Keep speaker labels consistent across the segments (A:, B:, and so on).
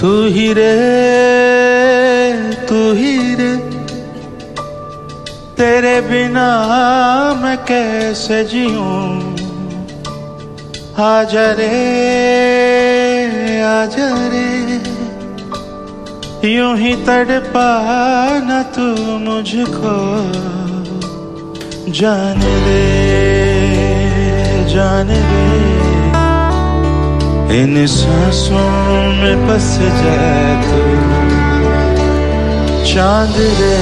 A: तू ही रे, तू ही रे। तेरे बिना मैं कैसे जीऊं? आजा रे आजा रे यूँ ही तड़पा न तू मुझको। जान दे जान दे। इन सांसों में बस जाए तू। चाँद रे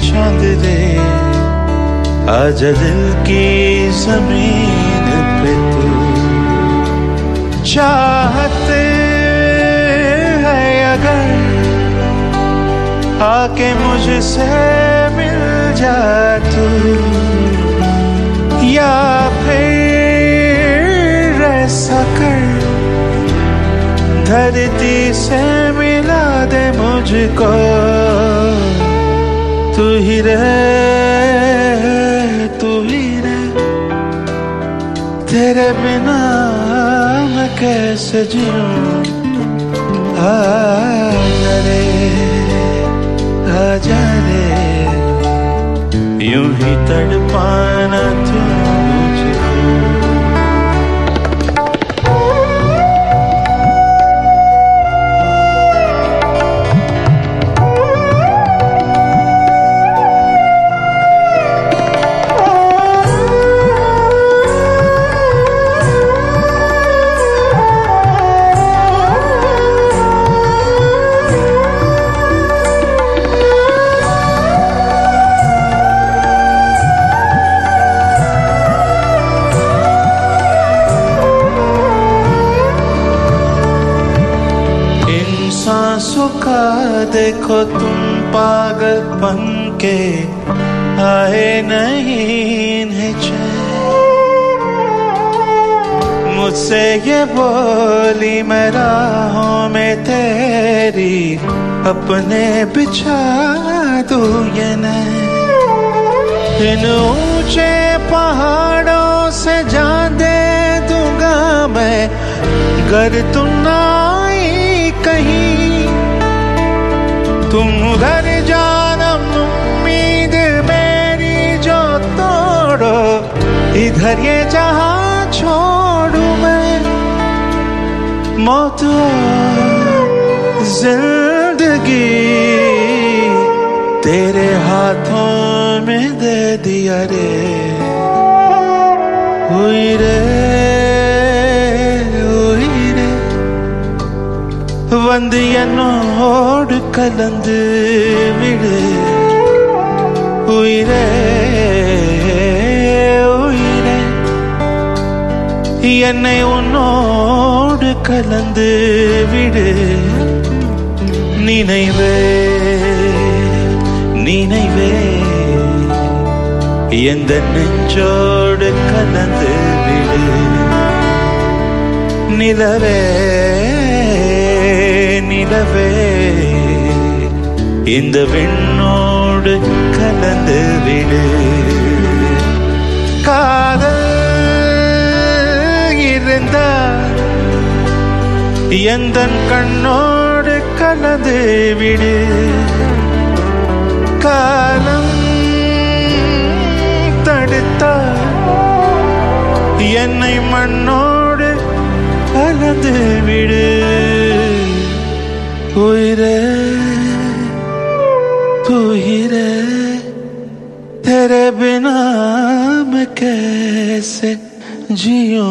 A: चाँद रे आजा दिल की ज़मीन पे तू। चाहते है अगर आके मुझसे मिल जा तू, या फिर धरती से मिला दे मुझको। तू ही रे तू ही रे तेरे बिना मैं कैसे जीऊं आजा रे आजा रे। यूँ ही तड़पाना तू देखो तुम पागल बन के आए नहीं मुझसे ये बोली, मैं राहों में तेरी अपने बिछा दूँ ये इन ऊँचे पहाड़ों से जा दे दूँगा मैं। गर तुम ना आई कहीं तुम उधर जानम उम्मीद मेरी जो तोड़ो, इधर ये जहाँ छोड़ू मैं। मौत ज़िंदगी तेरे हाथों में दे दिया रे। வந்து என்னோடு கலந்து விடு. உயிரே உயிரே. என்னை உன்னோடு கலந்து விடு. நினைவே நினைவே. எந்த நெஞ்சோடு கலந்து விடு. நிலவே. நிலவே இந்த விண்ணோடு கலந்து விடு. காதல் இருந்தால் எந்த கண்ணோடு கலந்து விடு. காலம் தடுத்தால் என்னை மண்ணோடு கலந்து விடு. तेरे बिना मैं कैसे जियूं?